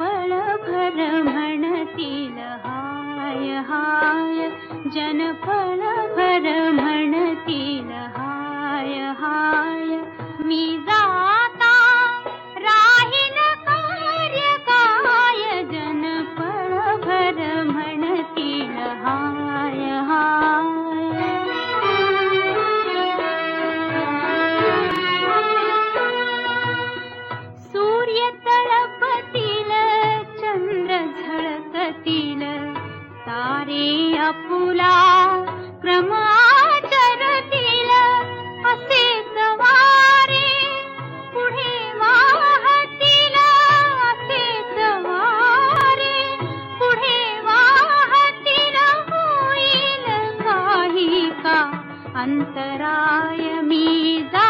पर भर भणतिलहाय हाय जन पर भर करतील तारे अपुला क्रमा करतील असे सवारे पुढे वाहतील असे सवारे पुढे वाहतील होईल काही का? अंतराय मी जा